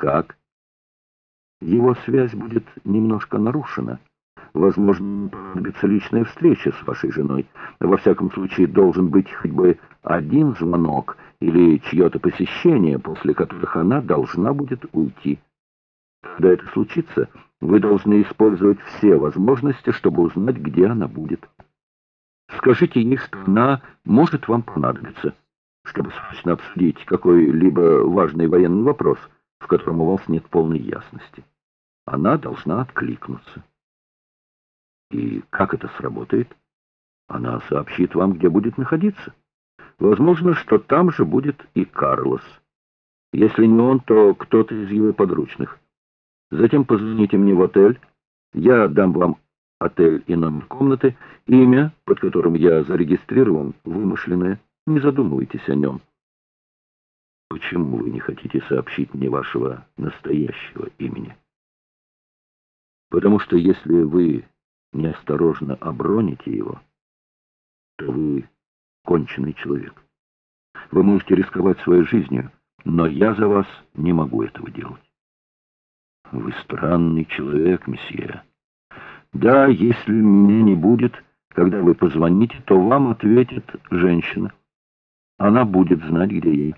Как? Его связь будет немножко нарушена. Возможно, понадобится личная встреча с вашей женой. Во всяком случае, должен быть хоть бы один звонок или чье-то посещение, после которых она должна будет уйти. Когда это случится, вы должны использовать все возможности, чтобы узнать, где она будет. Скажите ей, что она может вам понадобиться, чтобы срочно обсудить какой-либо важный военный вопрос, в котором у вас нет полной ясности. Она должна откликнуться. И как это сработает? Она сообщит вам, где будет находиться. Возможно, что там же будет и Карлос. Если не он, то кто-то из его подручных. Затем позвоните мне в отель. Я дам вам отель и номер комнаты. Имя, под которым я зарегистрирован, вымышленное. Не задумывайтесь о нем. Почему вы не хотите сообщить мне вашего настоящего имени? Потому что если вы неосторожно оброните его, то вы конченый человек. Вы можете рисковать своей жизнью, но я за вас не могу этого делать. Вы странный человек, месье. Да, если меня не будет, когда вы позвоните, то вам ответит женщина. Она будет знать, где ей.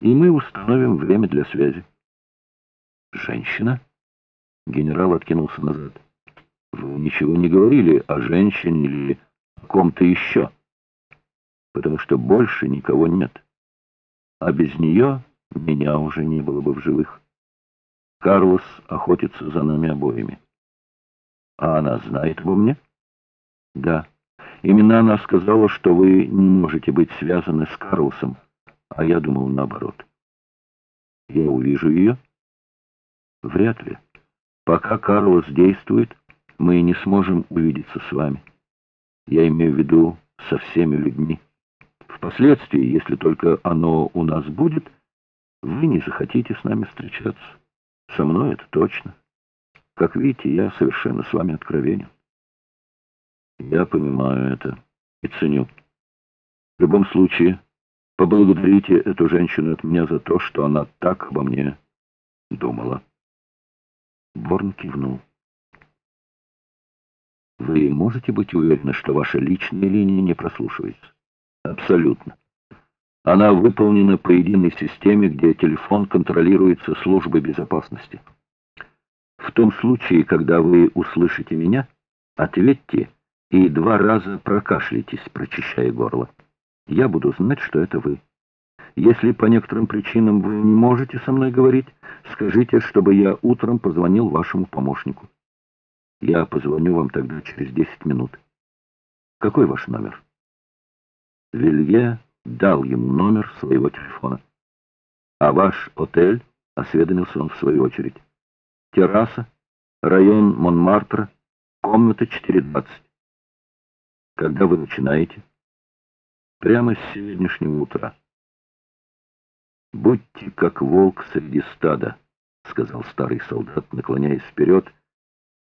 И мы установим время для связи. Женщина? Генерал откинулся назад. Вы ничего не говорили о женщине или о ком-то еще, потому что больше никого нет. А без нее меня уже не было бы в живых. Карлос охотится за нами обоими. А она знает обо мне? Да. Именно она сказала, что вы не можете быть связаны с Карлосом, а я думал наоборот. Я увижу ее? Вряд ли. Пока Карлос действует, мы не сможем увидеться с вами. Я имею в виду со всеми людьми. Впоследствии, если только оно у нас будет, вы не захотите с нами встречаться. Со мной это точно. Как видите, я совершенно с вами откровенен. Я понимаю это и ценю. В любом случае, поблагодарите эту женщину от меня за то, что она так обо мне думала. Борн кивнул. Вы можете быть уверены, что ваша личная линия не прослушивается? Абсолютно. Она выполнена по единой системе, где телефон контролируется службой безопасности. В том случае, когда вы услышите меня, ответьте и два раза прокашляйтесь, прочищая горло. Я буду знать, что это вы. Если по некоторым причинам вы не можете со мной говорить, скажите, чтобы я утром позвонил вашему помощнику. Я позвоню вам тогда через 10 минут. Какой ваш номер? Вилье дал ему номер своего телефона. А ваш отель, осведомился он в свою очередь. Терраса, район Монмартра, комната 420. Когда вы начинаете? Прямо с сегодняшнего утра. «Будьте как волк среди стада», — сказал старый солдат, наклоняясь вперед,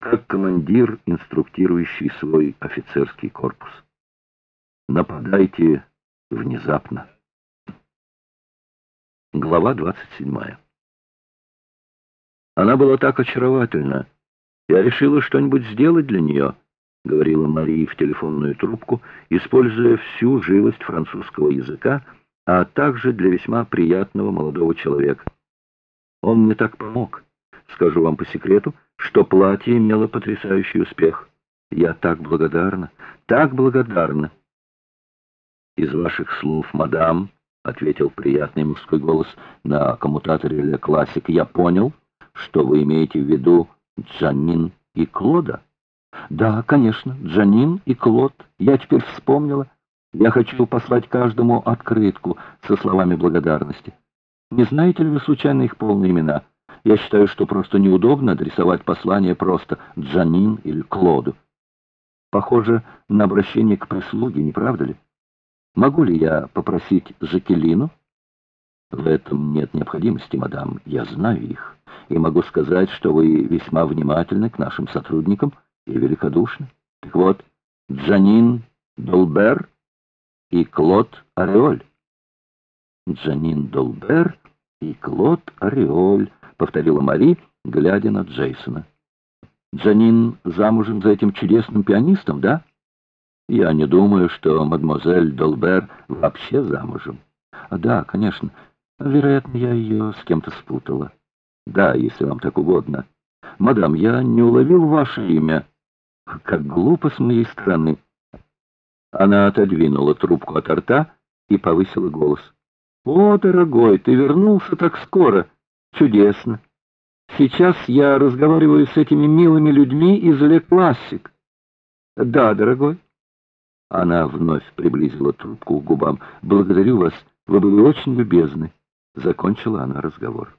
как командир, инструктирующий свой офицерский корпус. Нападайте внезапно. Глава 27. Она была так очаровательна. Я решила что-нибудь сделать для нее, говорила Мария в телефонную трубку, используя всю живость французского языка, а также для весьма приятного молодого человека. Он мне так помог. Скажу вам по секрету, что платье имело потрясающий успех. Я так благодарна, так благодарна. Из ваших слов, мадам, — ответил приятный мужской голос на коммутаторе «Ле Классик», — я понял, что вы имеете в виду Джанин и Клода. Да, конечно, Джанин и Клод. Я теперь вспомнила. Я хочу послать каждому открытку со словами благодарности. Не знаете ли вы случайно их полные имена? Я считаю, что просто неудобно адресовать послание просто Джанин или Клоду. Похоже на обращение к прислуге, не правда ли? Могу ли я попросить Жакелину? В этом нет необходимости, мадам. Я знаю их. И могу сказать, что вы весьма внимательны к нашим сотрудникам и великодушны. Так вот, Джанин Долбер и Клод Ореоль. Джанин Долбер и Клод Ореоль, — повторила Мари, глядя на Джейсона. «Джанин замужем за этим чудесным пианистом, да?» «Я не думаю, что мадемуазель Долбер вообще замужем». «Да, конечно. Вероятно, я ее с кем-то спутала». «Да, если вам так угодно». «Мадам, я не уловил ваше имя». «Как глупо с моей стороны». Она отодвинула трубку от рта и повысила голос. «О, дорогой, ты вернулся так скоро! Чудесно! Сейчас я разговариваю с этими милыми людьми из Ле Классик». «Да, дорогой». Она вновь приблизила трубку к губам. «Благодарю вас, вы были очень любезны». Закончила она разговор.